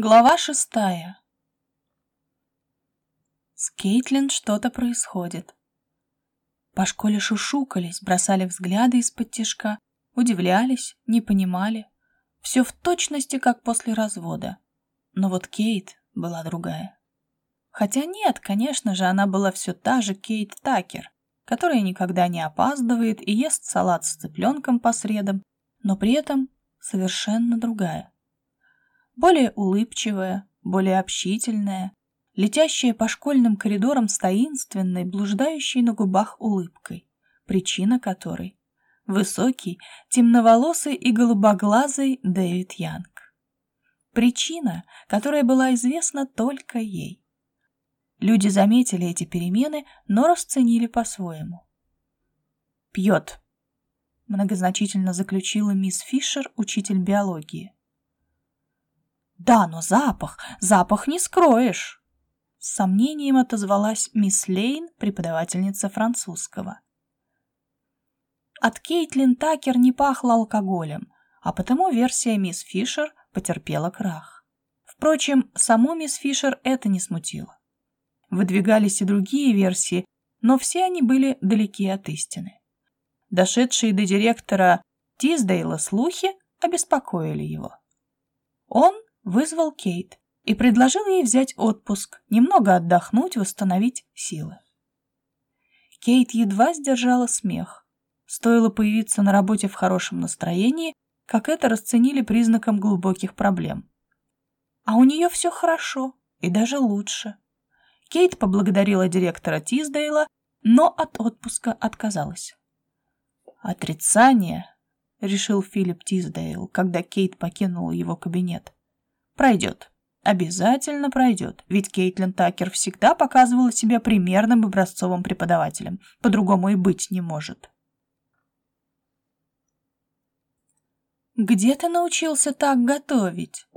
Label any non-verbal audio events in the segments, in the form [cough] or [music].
Глава шестая. С Кейтлин что-то происходит. По школе шушукались, бросали взгляды из-под тишка, удивлялись, не понимали. Все в точности, как после развода. Но вот Кейт была другая. Хотя нет, конечно же, она была все та же Кейт Такер, которая никогда не опаздывает и ест салат с цыпленком по средам, но при этом совершенно другая более улыбчивая, более общительная, летящая по школьным коридорам с таинственной, блуждающей на губах улыбкой, причина которой — высокий, темноволосый и голубоглазый Дэвид Янг. Причина, которая была известна только ей. Люди заметили эти перемены, но расценили по-своему. «Пьет», — многозначительно заключила мисс Фишер, учитель биологии. «Да, но запах, запах не скроешь!» С сомнением отозвалась мисс Лейн, преподавательница французского. От Кейтлин Такер не пахло алкоголем, а потому версия мисс Фишер потерпела крах. Впрочем, саму мисс Фишер это не смутило. Выдвигались и другие версии, но все они были далеки от истины. Дошедшие до директора Тиздейла слухи обеспокоили его. Он вызвал Кейт и предложил ей взять отпуск, немного отдохнуть, восстановить силы. Кейт едва сдержала смех. Стоило появиться на работе в хорошем настроении, как это расценили признаком глубоких проблем. А у нее все хорошо, и даже лучше. Кейт поблагодарила директора Тиздейла, но от отпуска отказалась. «Отрицание», — решил Филипп Тиздейл, когда Кейт покинула его кабинет. Пройдет. Обязательно пройдет, ведь Кейтлин Такер всегда показывала себя примерным образцовым преподавателем. По-другому и быть не может. «Где ты научился так готовить?»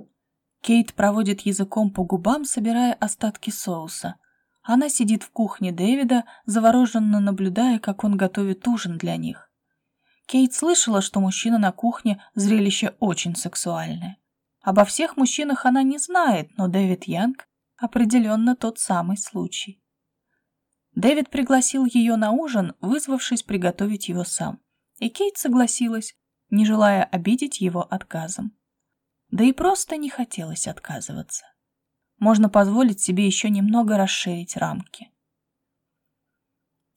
Кейт проводит языком по губам, собирая остатки соуса. Она сидит в кухне Дэвида, завороженно наблюдая, как он готовит ужин для них. Кейт слышала, что мужчина на кухне – зрелище очень сексуальное. Обо всех мужчинах она не знает, но Дэвид Янг определенно тот самый случай. Дэвид пригласил ее на ужин, вызвавшись приготовить его сам. И Кейт согласилась, не желая обидеть его отказом. Да и просто не хотелось отказываться. Можно позволить себе еще немного расширить рамки.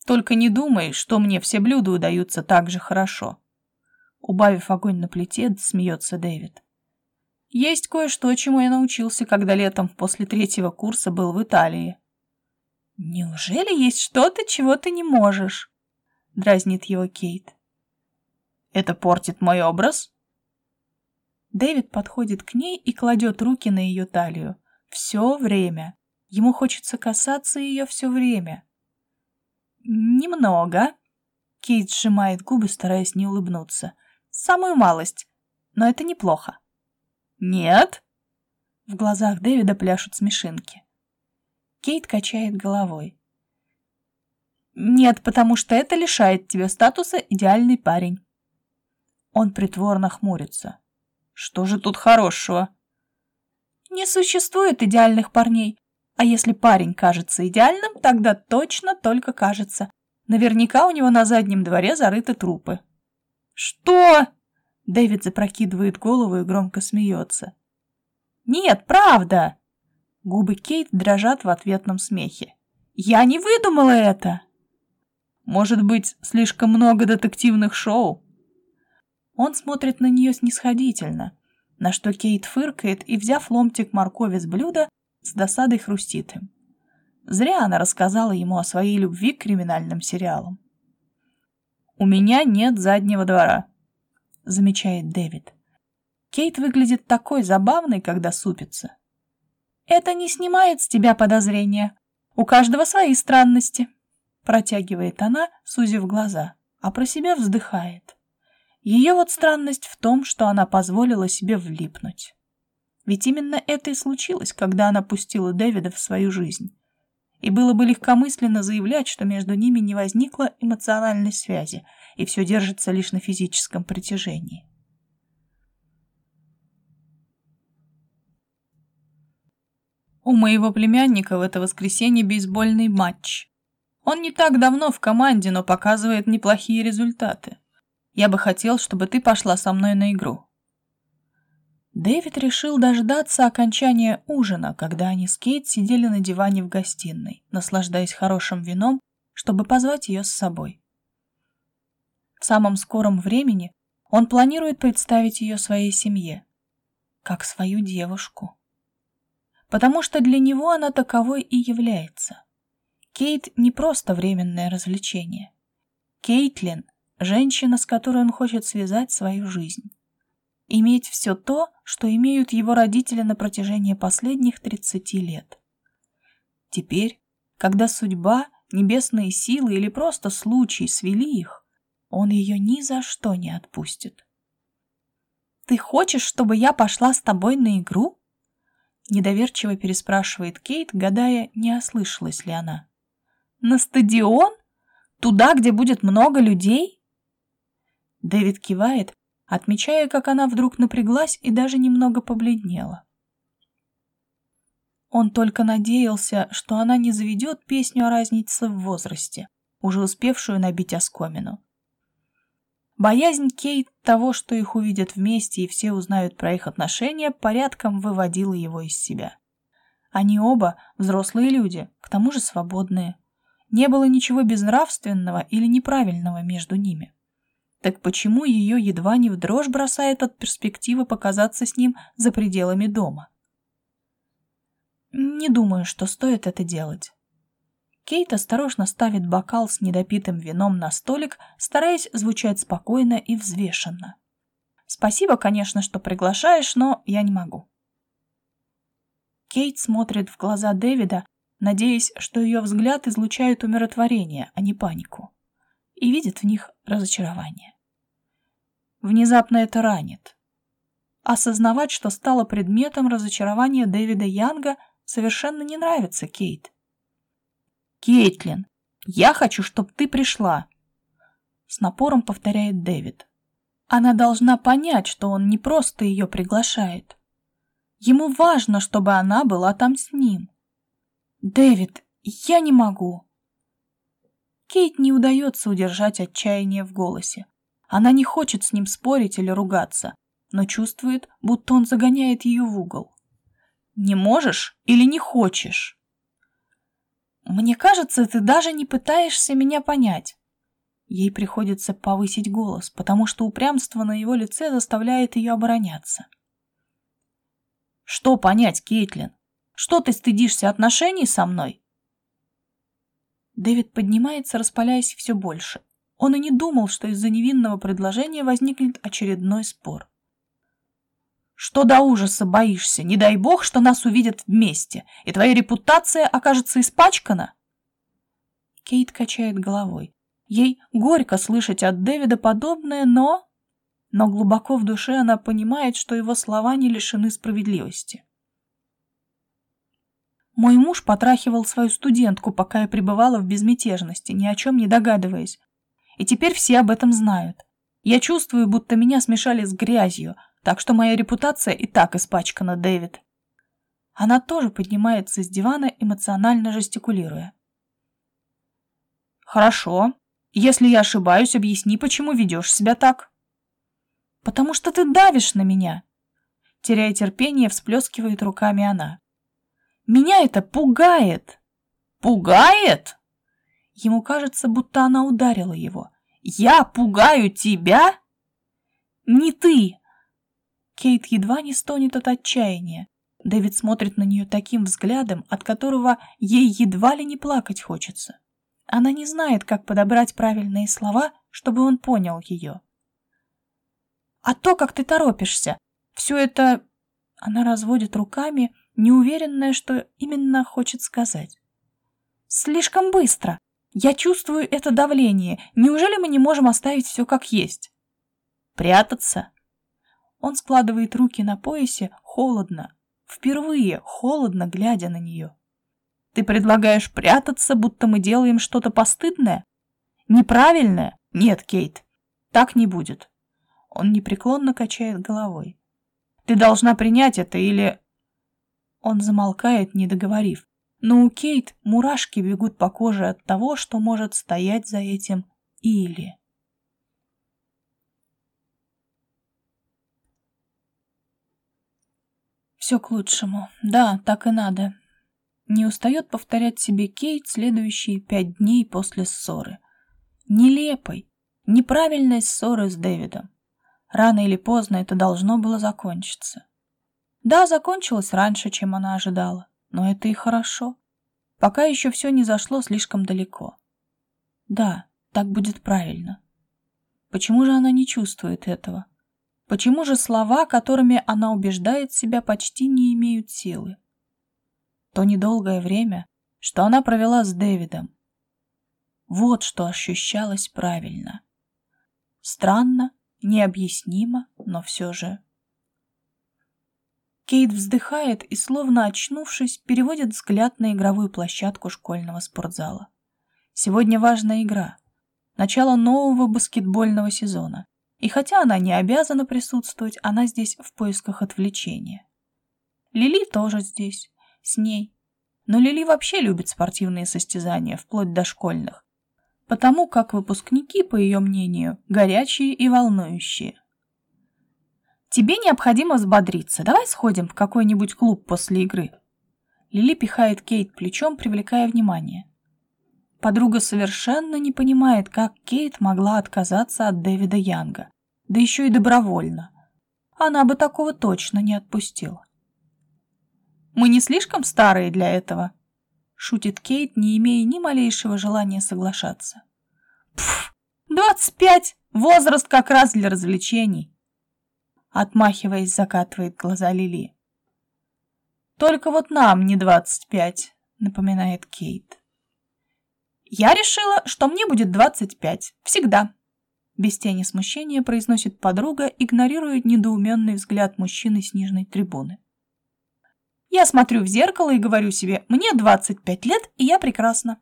Только не думай, что мне все блюда удаются так же хорошо. Убавив огонь на плите, смеется Дэвид. Есть кое-что, чему я научился, когда летом после третьего курса был в Италии. «Неужели есть что-то, чего ты не можешь?» — дразнит его Кейт. «Это портит мой образ?» Дэвид подходит к ней и кладет руки на ее талию. Все время. Ему хочется касаться ее все время. «Немного». Кейт сжимает губы, стараясь не улыбнуться. «Самую малость. Но это неплохо». «Нет?» В глазах Дэвида пляшут смешинки. Кейт качает головой. «Нет, потому что это лишает тебя статуса идеальный парень». Он притворно хмурится. «Что же тут хорошего?» «Не существует идеальных парней. А если парень кажется идеальным, тогда точно только кажется. Наверняка у него на заднем дворе зарыты трупы». «Что?» Дэвид запрокидывает голову и громко смеется. «Нет, правда!» Губы Кейт дрожат в ответном смехе. «Я не выдумала это!» «Может быть, слишком много детективных шоу?» Он смотрит на нее снисходительно, на что Кейт фыркает и, взяв ломтик моркови с блюда, с досадой хрустит им. Зря она рассказала ему о своей любви к криминальным сериалам. «У меня нет заднего двора», замечает Дэвид. Кейт выглядит такой забавной, когда супится. Это не снимает с тебя подозрения. У каждого свои странности, протягивает она, сузив глаза, а про себя вздыхает. Ее вот странность в том, что она позволила себе влипнуть. Ведь именно это и случилось, когда она пустила Дэвида в свою жизнь. И было бы легкомысленно заявлять, что между ними не возникло эмоциональной связи, и все держится лишь на физическом притяжении. У моего племянника в это воскресенье бейсбольный матч. Он не так давно в команде, но показывает неплохие результаты. Я бы хотел, чтобы ты пошла со мной на игру. Дэвид решил дождаться окончания ужина, когда они с Кейт сидели на диване в гостиной, наслаждаясь хорошим вином, чтобы позвать ее с собой. В самом скором времени он планирует представить ее своей семье, как свою девушку. Потому что для него она таковой и является. Кейт не просто временное развлечение. Кейтлин – женщина, с которой он хочет связать свою жизнь. Иметь все то, что имеют его родители на протяжении последних 30 лет. Теперь, когда судьба, небесные силы или просто случай свели их, он ее ни за что не отпустит. «Ты хочешь, чтобы я пошла с тобой на игру?» Недоверчиво переспрашивает Кейт, гадая, не ослышалась ли она. «На стадион? Туда, где будет много людей?» Дэвид кивает, отмечая, как она вдруг напряглась и даже немного побледнела. Он только надеялся, что она не заведет песню о разнице в возрасте, уже успевшую набить оскомину. Боязнь Кейт того, что их увидят вместе и все узнают про их отношения, порядком выводила его из себя. Они оба взрослые люди, к тому же свободные. Не было ничего безнравственного или неправильного между ними. Так почему ее едва не в дрожь бросает от перспективы показаться с ним за пределами дома? Не думаю, что стоит это делать. Кейт осторожно ставит бокал с недопитым вином на столик, стараясь звучать спокойно и взвешенно. «Спасибо, конечно, что приглашаешь, но я не могу». Кейт смотрит в глаза Дэвида, надеясь, что ее взгляд излучает умиротворение, а не панику, и видит в них разочарование. Внезапно это ранит. Осознавать, что стало предметом разочарования Дэвида Янга, совершенно не нравится Кейт. «Кейтлин, я хочу, чтобы ты пришла!» С напором повторяет Дэвид. Она должна понять, что он не просто ее приглашает. Ему важно, чтобы она была там с ним. «Дэвид, я не могу!» Кейт не удается удержать отчаяние в голосе. Она не хочет с ним спорить или ругаться, но чувствует, будто он загоняет ее в угол. «Не можешь или не хочешь?» «Мне кажется, ты даже не пытаешься меня понять». Ей приходится повысить голос, потому что упрямство на его лице заставляет ее обороняться. «Что понять, Кейтлин? Что ты стыдишься отношений со мной?» Дэвид поднимается, распаляясь все больше. Он и не думал, что из-за невинного предложения возникнет очередной спор. Что до ужаса боишься? Не дай бог, что нас увидят вместе, и твоя репутация окажется испачкана. Кейт качает головой. Ей горько слышать от Дэвида подобное, но... Но глубоко в душе она понимает, что его слова не лишены справедливости. Мой муж потрахивал свою студентку, пока я пребывала в безмятежности, ни о чем не догадываясь. И теперь все об этом знают. Я чувствую, будто меня смешали с грязью, так что моя репутация и так испачкана, Дэвид. Она тоже поднимается с дивана, эмоционально жестикулируя. Хорошо. Если я ошибаюсь, объясни, почему ведешь себя так. Потому что ты давишь на меня. Теряя терпение, всплескивает руками она. Меня это пугает. Пугает? Ему кажется, будто она ударила его. Я пугаю тебя? Не ты, Кейт едва не стонет от отчаяния. Дэвид смотрит на нее таким взглядом, от которого ей едва ли не плакать хочется. Она не знает, как подобрать правильные слова, чтобы он понял ее. «А то, как ты торопишься, все это...» Она разводит руками, неуверенная, что именно хочет сказать. «Слишком быстро. Я чувствую это давление. Неужели мы не можем оставить все как есть?» «Прятаться?» Он складывает руки на поясе холодно, впервые холодно глядя на нее. Ты предлагаешь прятаться, будто мы делаем что-то постыдное? Неправильное? Нет, Кейт, так не будет. Он непреклонно качает головой. Ты должна принять это или... Он замолкает, не договорив. Но у Кейт мурашки бегут по коже от того, что может стоять за этим «или». Все к лучшему. Да, так и надо. Не устает повторять себе Кейт следующие пять дней после ссоры. Нелепой, неправильной ссоры с Дэвидом. Рано или поздно это должно было закончиться. Да, закончилось раньше, чем она ожидала, но это и хорошо. Пока еще все не зашло слишком далеко. Да, так будет правильно. Почему же она не чувствует этого? Почему же слова, которыми она убеждает себя, почти не имеют силы? То недолгое время, что она провела с Дэвидом. Вот что ощущалось правильно. Странно, необъяснимо, но все же. Кейт вздыхает и, словно очнувшись, переводит взгляд на игровую площадку школьного спортзала. Сегодня важная игра. Начало нового баскетбольного сезона. И хотя она не обязана присутствовать, она здесь в поисках отвлечения. Лили тоже здесь, с ней. Но Лили вообще любит спортивные состязания, вплоть до школьных. Потому как выпускники, по ее мнению, горячие и волнующие. «Тебе необходимо взбодриться. Давай сходим в какой-нибудь клуб после игры». Лили пихает Кейт плечом, привлекая внимание. Подруга совершенно не понимает, как Кейт могла отказаться от Дэвида Янга да еще и добровольно. Она бы такого точно не отпустила. «Мы не слишком старые для этого?» — шутит Кейт, не имея ни малейшего желания соглашаться. «Пф, двадцать пять! Возраст как раз для развлечений!» Отмахиваясь, закатывает глаза Лили. «Только вот нам не двадцать пять», — напоминает Кейт. «Я решила, что мне будет двадцать пять. Всегда», без тени смущения произносит подруга, игнорируя недоуменный взгляд мужчины с нижней трибуны. Я смотрю в зеркало и говорю себе, мне 25 лет, и я прекрасна.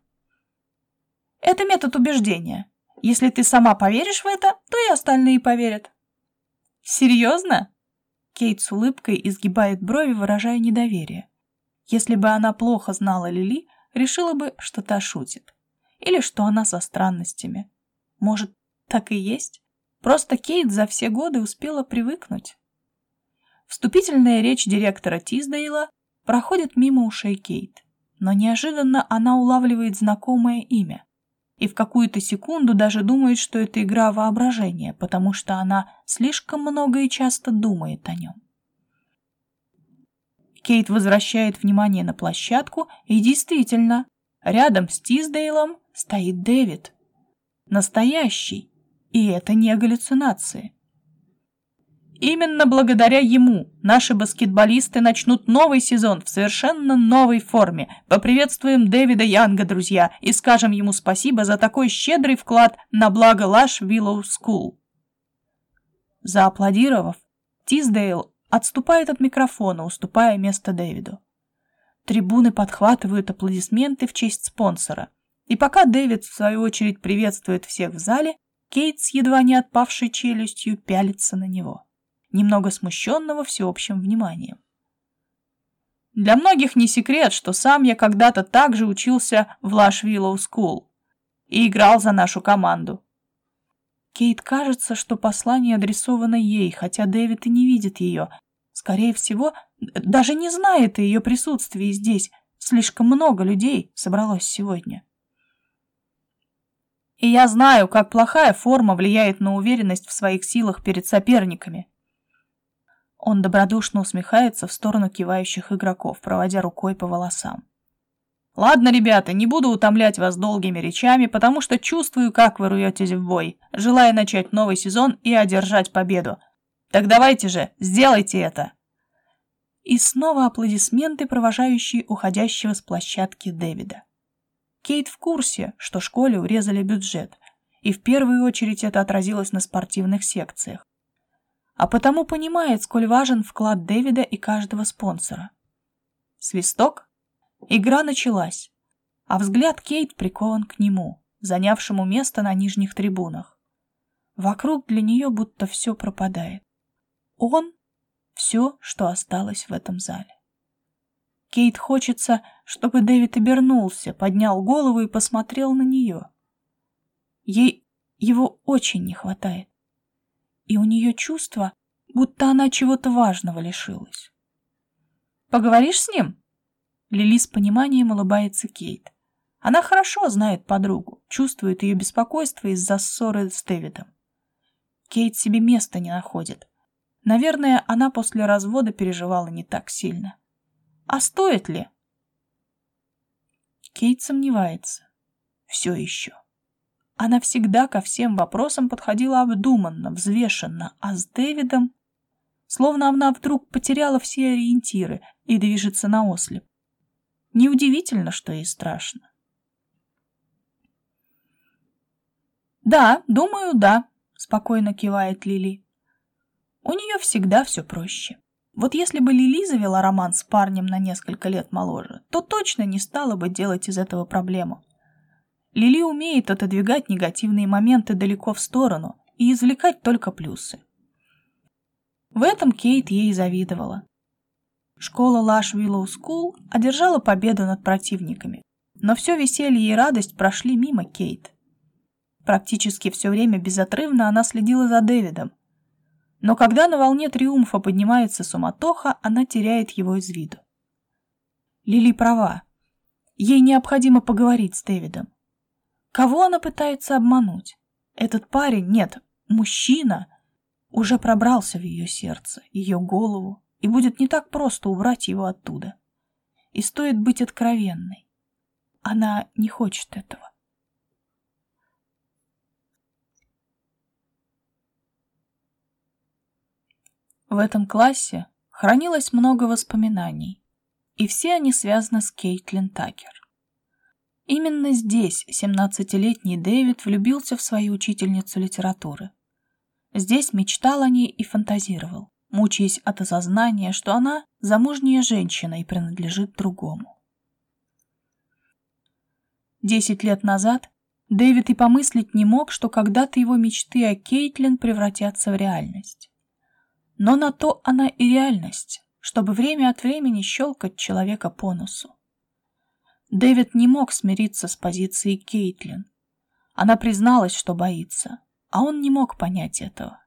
Это метод убеждения. Если ты сама поверишь в это, то и остальные поверят. Серьезно? Кейт с улыбкой изгибает брови, выражая недоверие. Если бы она плохо знала Лили, решила бы, что та шутит. Или что она со странностями. Может, так и есть. Просто Кейт за все годы успела привыкнуть. Вступительная речь директора Тиздейла проходит мимо ушей Кейт, но неожиданно она улавливает знакомое имя и в какую-то секунду даже думает, что это игра воображения, потому что она слишком много и часто думает о нем. Кейт возвращает внимание на площадку, и действительно, рядом с Тиздейлом стоит Дэвид. Настоящий, и это не галлюцинации. Именно благодаря ему наши баскетболисты начнут новый сезон в совершенно новой форме. Поприветствуем Дэвида Янга, друзья, и скажем ему спасибо за такой щедрый вклад на благо Лаш Виллоу Скул. Зааплодировав, Тиздейл отступает от микрофона, уступая место Дэвиду. Трибуны подхватывают аплодисменты в честь спонсора. И пока Дэвид, в свою очередь, приветствует всех в зале, Кейт с едва не отпавшей челюстью пялится на него, немного смущенного всеобщим вниманием. Для многих не секрет, что сам я когда-то также учился в Лаш Виллоу Скул и играл за нашу команду. Кейт кажется, что послание адресовано ей, хотя Дэвид и не видит ее. Скорее всего, даже не знает о ее присутствии здесь. Слишком много людей собралось сегодня. И я знаю, как плохая форма влияет на уверенность в своих силах перед соперниками. Он добродушно усмехается в сторону кивающих игроков, проводя рукой по волосам. Ладно, ребята, не буду утомлять вас долгими речами, потому что чувствую, как вы руетесь в бой, желая начать новый сезон и одержать победу. Так давайте же, сделайте это. И снова аплодисменты, провожающие уходящего с площадки Дэвида. Кейт в курсе, что школе урезали бюджет, и в первую очередь это отразилось на спортивных секциях. А потому понимает, сколь важен вклад Дэвида и каждого спонсора. Свисток. Игра началась, а взгляд Кейт прикован к нему, занявшему место на нижних трибунах. Вокруг для нее будто все пропадает. Он — все, что осталось в этом зале. Кейт хочется, чтобы Дэвид обернулся, поднял голову и посмотрел на нее. Ей его очень не хватает. И у нее чувство, будто она чего-то важного лишилась. «Поговоришь с ним?» Лили с пониманием улыбается Кейт. Она хорошо знает подругу, чувствует ее беспокойство из-за ссоры с Дэвидом. Кейт себе места не находит. Наверное, она после развода переживала не так сильно. А стоит ли? Кейт сомневается. Все еще. Она всегда ко всем вопросам подходила обдуманно, взвешенно, а с Дэвидом... Словно она вдруг потеряла все ориентиры и движется на ослеп. Неудивительно, что ей страшно. «Да, думаю, да», — спокойно кивает Лили. У нее всегда все проще. Вот если бы Лили завела роман с парнем на несколько лет моложе, то точно не стала бы делать из этого проблему. Лили умеет отодвигать негативные моменты далеко в сторону и извлекать только плюсы. В этом Кейт ей завидовала. Школа Лаш Виллоу Скул одержала победу над противниками, но все веселье и радость прошли мимо Кейт. Практически все время безотрывно она следила за Дэвидом, но когда на волне триумфа поднимается суматоха, она теряет его из виду. Лили права. Ей необходимо поговорить с Дэвидом. Кого она пытается обмануть? Этот парень, нет, мужчина, уже пробрался в ее сердце, ее голову, и будет не так просто убрать его оттуда. И стоит быть откровенной. Она не хочет этого. В этом классе хранилось много воспоминаний, и все они связаны с Кейтлин Такер. Именно здесь 17-летний Дэвид влюбился в свою учительницу литературы. Здесь мечтал о ней и фантазировал, мучаясь от осознания, что она замужняя женщина и принадлежит другому. Десять лет назад Дэвид и помыслить не мог, что когда-то его мечты о Кейтлин превратятся в реальность. Но на то она и реальность, чтобы время от времени щелкать человека по носу. Дэвид не мог смириться с позицией Кейтлин. Она призналась, что боится, а он не мог понять этого.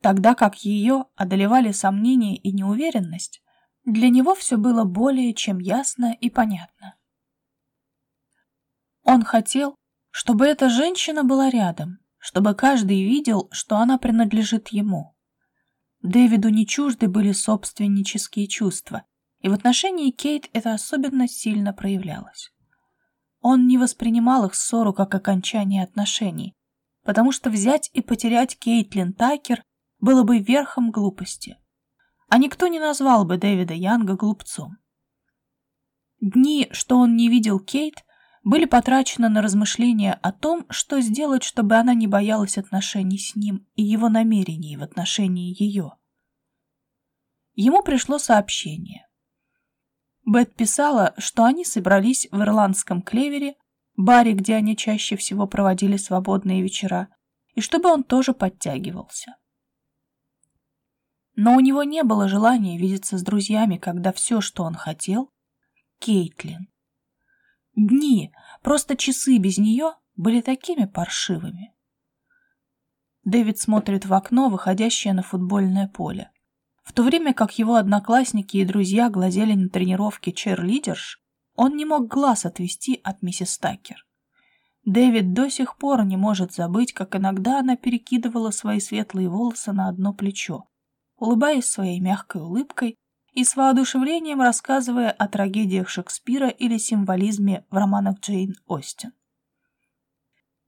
Тогда как ее одолевали сомнения и неуверенность, для него все было более чем ясно и понятно. Он хотел, чтобы эта женщина была рядом, чтобы каждый видел, что она принадлежит ему. Дэвиду не чужды были собственнические чувства, и в отношении Кейт это особенно сильно проявлялось. Он не воспринимал их ссору как окончание отношений, потому что взять и потерять Кейтлин Такер было бы верхом глупости. А никто не назвал бы Дэвида Янга глупцом. Дни, что он не видел Кейт, были потрачены на размышления о том, что сделать, чтобы она не боялась отношений с ним и его намерений в отношении ее. Ему пришло сообщение. Бет писала, что они собрались в ирландском клевере, баре, где они чаще всего проводили свободные вечера, и чтобы он тоже подтягивался. Но у него не было желания видеться с друзьями, когда все, что он хотел — Кейтлин. Дни, просто часы без нее были такими паршивыми. Дэвид смотрит в окно, выходящее на футбольное поле. В то время как его одноклассники и друзья глазели на тренировки черлидерш, он не мог глаз отвести от миссис Такер. Дэвид до сих пор не может забыть, как иногда она перекидывала свои светлые волосы на одно плечо, улыбаясь своей мягкой улыбкой и с воодушевлением рассказывая о трагедиях Шекспира или символизме в романах Джейн Остин.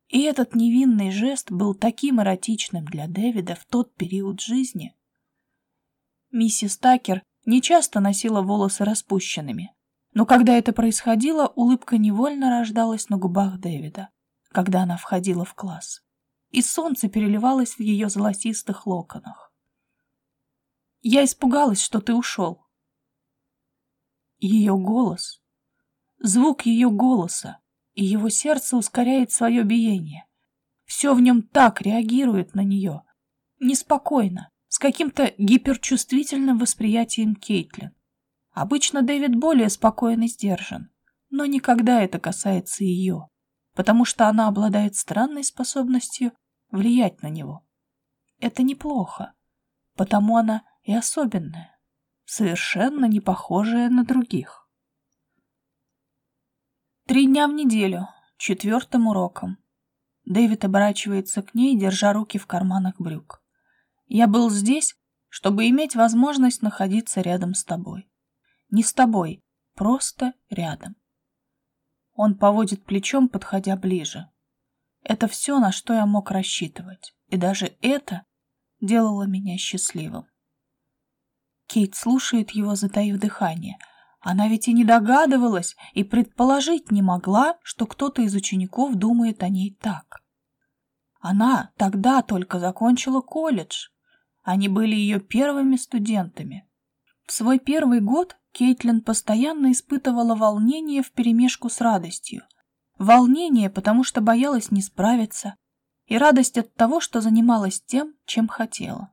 И этот невинный жест был таким эротичным для Дэвида в тот период жизни. Миссис Такер не часто носила волосы распущенными, но когда это происходило, улыбка невольно рождалась на губах Дэвида, когда она входила в класс, и солнце переливалось в ее золотистых локонах. Я испугалась, что ты ушел. Ее голос, звук ее голоса, и его сердце ускоряет свое биение. Все в нем так реагирует на нее. Неспокойно, с каким-то гиперчувствительным восприятием Кейтлин. Обычно Дэвид более спокоен и сдержан, но никогда это касается ее, потому что она обладает странной способностью влиять на него. Это неплохо, потому она и особенная, совершенно не похожая на других. Три дня в неделю, четвертым уроком. Дэвид оборачивается к ней, держа руки в карманах брюк. Я был здесь, чтобы иметь возможность находиться рядом с тобой. Не с тобой, просто рядом. Он поводит плечом, подходя ближе. Это все, на что я мог рассчитывать. И даже это делало меня счастливым. Кейт слушает его, затаив дыхание. Она ведь и не догадывалась, и предположить не могла, что кто-то из учеников думает о ней так. Она тогда только закончила колледж. Они были ее первыми студентами. В свой первый год Кейтлин постоянно испытывала волнение вперемешку с радостью. Волнение, потому что боялась не справиться, и радость от того, что занималась тем, чем хотела.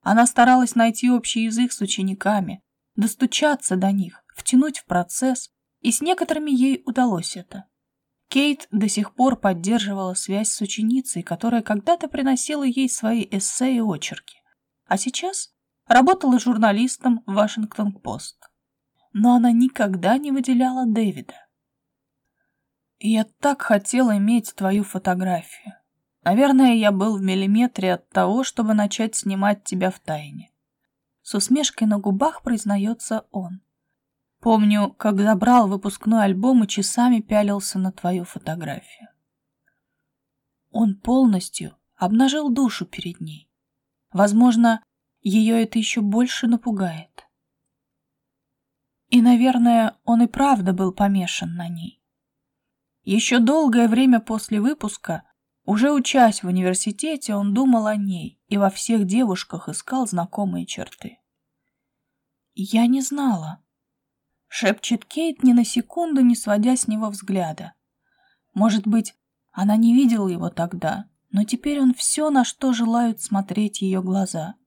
Она старалась найти общий язык с учениками, достучаться до них, втянуть в процесс, и с некоторыми ей удалось это. Кейт до сих пор поддерживала связь с ученицей, которая когда-то приносила ей свои эссе и очерки, а сейчас Работала журналистом в Вашингтон-Пост. Но она никогда не выделяла Дэвида. «Я так хотел иметь твою фотографию. Наверное, я был в миллиметре от того, чтобы начать снимать тебя в тайне». С усмешкой на губах признается он. Помню, как забрал выпускной альбом и часами пялился на твою фотографию. Он полностью обнажил душу перед ней. Возможно, ее это еще больше напугает. И, наверное, он и правда был помешан на ней. Еще долгое время после выпуска, уже учась в университете, он думал о ней и во всех девушках искал знакомые черты. «Я не знала», — шепчет Кейт, ни на секунду не сводя с него взгляда. Может быть, она не видела его тогда, но теперь он все, на что желают смотреть ее глаза —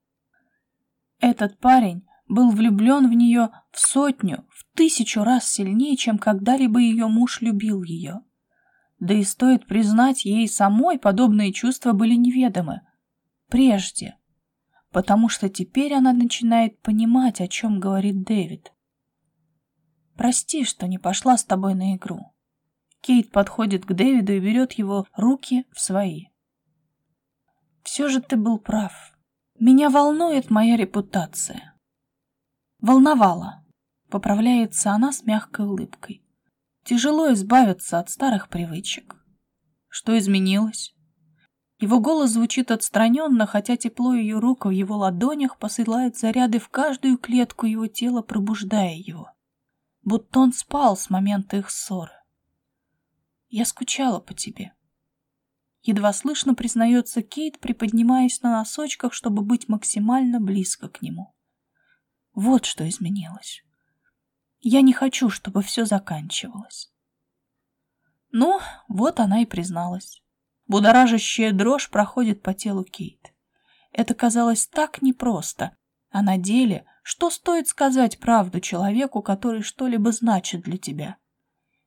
этот парень был влюблен в нее в сотню, в тысячу раз сильнее, чем когда-либо ее муж любил ее. Да и стоит признать, ей самой подобные чувства были неведомы. Прежде. Потому что теперь она начинает понимать, о чем говорит Дэвид. «Прости, что не пошла с тобой на игру». Кейт подходит к Дэвиду и берет его руки в свои. «Все же ты был прав. Меня волнует моя репутация. Волновала. Поправляется она с мягкой улыбкой. Тяжело избавиться от старых привычек. Что изменилось? Его голос звучит отстраненно, хотя тепло ее рук в его ладонях посылает заряды в каждую клетку его тела, пробуждая его. Будто он спал с момента их ссоры. Я скучала по тебе. Едва слышно признается Кейт, приподнимаясь на носочках, чтобы быть максимально близко к нему. Вот что изменилось. Я не хочу, чтобы все заканчивалось. Ну, вот она и призналась. Будоражащая дрожь проходит по телу Кейт. Это казалось так непросто, а на деле, что стоит сказать правду человеку, который что-либо значит для тебя?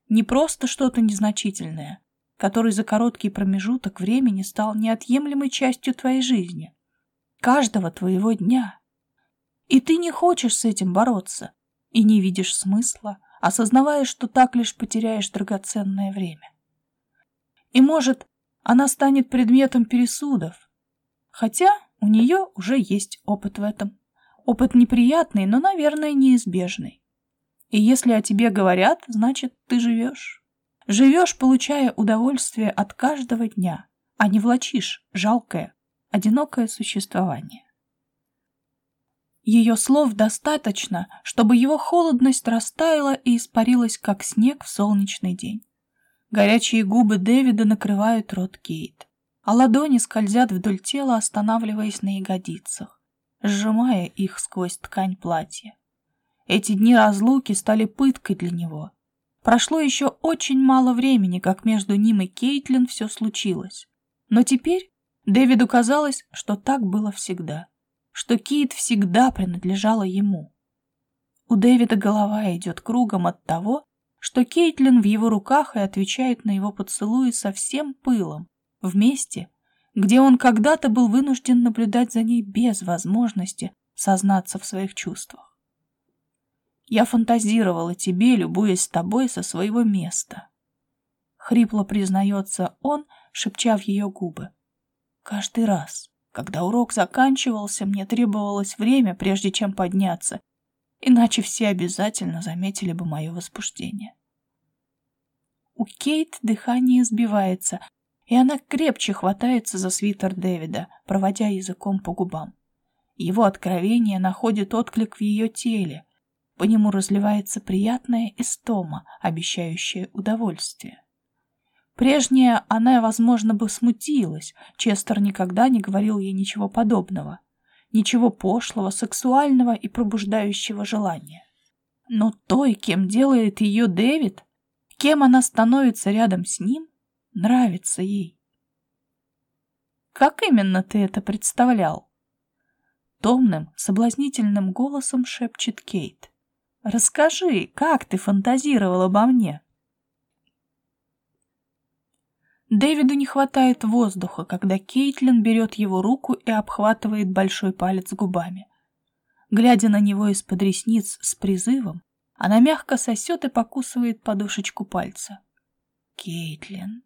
Не просто что-то незначительное, который за короткий промежуток времени стал неотъемлемой частью твоей жизни, каждого твоего дня. И ты не хочешь с этим бороться, и не видишь смысла, осознавая, что так лишь потеряешь драгоценное время. И, может, она станет предметом пересудов, хотя у нее уже есть опыт в этом. Опыт неприятный, но, наверное, неизбежный. И если о тебе говорят, значит, ты живешь. Живешь, получая удовольствие от каждого дня, а не влачишь жалкое, одинокое существование. Ее слов достаточно, чтобы его холодность растаяла и испарилась, как снег в солнечный день. Горячие губы Дэвида накрывают рот Кейт, а ладони скользят вдоль тела, останавливаясь на ягодицах, сжимая их сквозь ткань платья. Эти дни разлуки стали пыткой для него, Прошло еще очень мало времени, как между ним и Кейтлин все случилось. Но теперь Дэвиду казалось, что так было всегда, что Кейт всегда принадлежала ему. У Дэвида голова идет кругом от того, что Кейтлин в его руках и отвечает на его поцелуи со всем пылом, вместе, где он когда-то был вынужден наблюдать за ней без возможности сознаться в своих чувствах. Я фантазировала тебе, любуясь тобой со своего места. Хрипло признается он, шепча в ее губы. Каждый раз, когда урок заканчивался, мне требовалось время, прежде чем подняться, иначе все обязательно заметили бы мое возбуждение. У Кейт дыхание сбивается, и она крепче хватается за свитер Дэвида, проводя языком по губам. Его откровение находит отклик в ее теле. По нему разливается приятная истома, обещающая удовольствие. Прежняя она, возможно, бы смутилась. Честер никогда не говорил ей ничего подобного. Ничего пошлого, сексуального и пробуждающего желания. Но той, кем делает ее Дэвид, кем она становится рядом с ним, нравится ей. «Как именно ты это представлял?» Томным, соблазнительным голосом шепчет Кейт. «Расскажи, как ты фантазировал обо мне?» Дэвиду не хватает воздуха, когда Кейтлин берет его руку и обхватывает большой палец губами. Глядя на него из-под ресниц с призывом, она мягко сосет и покусывает подушечку пальца. Кейтлин.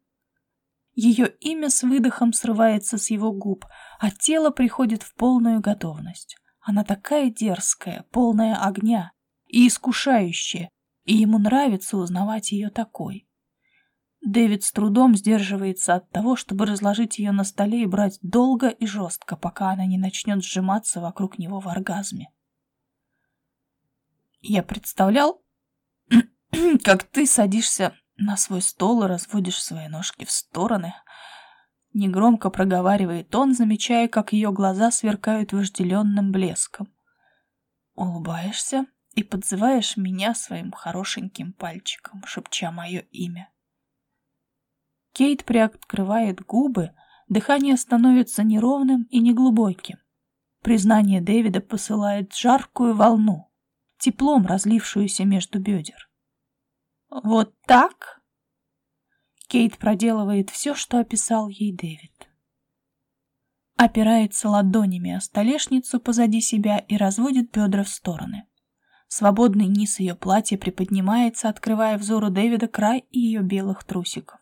Ее имя с выдохом срывается с его губ, а тело приходит в полную готовность. Она такая дерзкая, полная огня и искушающая, и ему нравится узнавать ее такой. Дэвид с трудом сдерживается от того, чтобы разложить ее на столе и брать долго и жестко, пока она не начнет сжиматься вокруг него в оргазме. Я представлял, [clears throat] как ты садишься на свой стол и разводишь свои ножки в стороны. Негромко проговаривает он, замечая, как ее глаза сверкают вожделенным блеском. Улыбаешься и подзываешь меня своим хорошеньким пальчиком, шепча мое имя. Кейт приоткрывает губы, дыхание становится неровным и неглубоким. Признание Дэвида посылает жаркую волну, теплом разлившуюся между бедер. «Вот так?» Кейт проделывает все, что описал ей Дэвид. Опирается ладонями о столешницу позади себя и разводит бедра в стороны. Свободный низ ее платья приподнимается, открывая взору Дэвида край ее белых трусиков.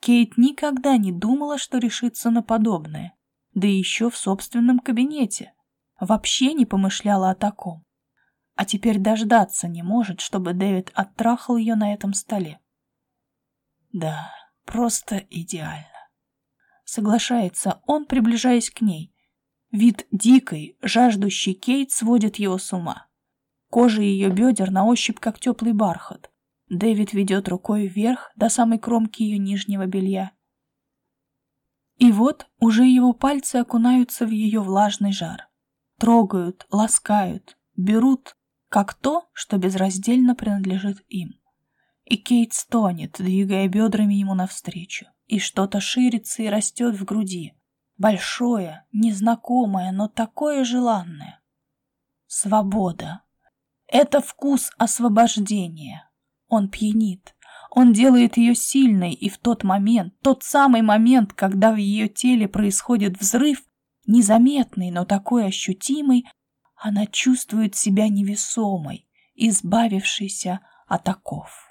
Кейт никогда не думала, что решится на подобное, да еще в собственном кабинете. Вообще не помышляла о таком. А теперь дождаться не может, чтобы Дэвид оттрахал ее на этом столе. Да, просто идеально. Соглашается он, приближаясь к ней. Вид дикой, жаждущей Кейт сводит его с ума. Кожа ее бедер на ощупь, как теплый бархат. Дэвид ведет рукой вверх до самой кромки ее нижнего белья. И вот уже его пальцы окунаются в ее влажный жар. Трогают, ласкают, берут, как то, что безраздельно принадлежит им. И Кейт стонет, двигая бедрами ему навстречу, и что-то ширится и растет в груди. Большое, незнакомое, но такое желанное. Свобода. Это вкус освобождения. Он пьянит. Он делает ее сильной, и в тот момент, тот самый момент, когда в ее теле происходит взрыв, незаметный, но такой ощутимый, она чувствует себя невесомой, избавившейся от оков.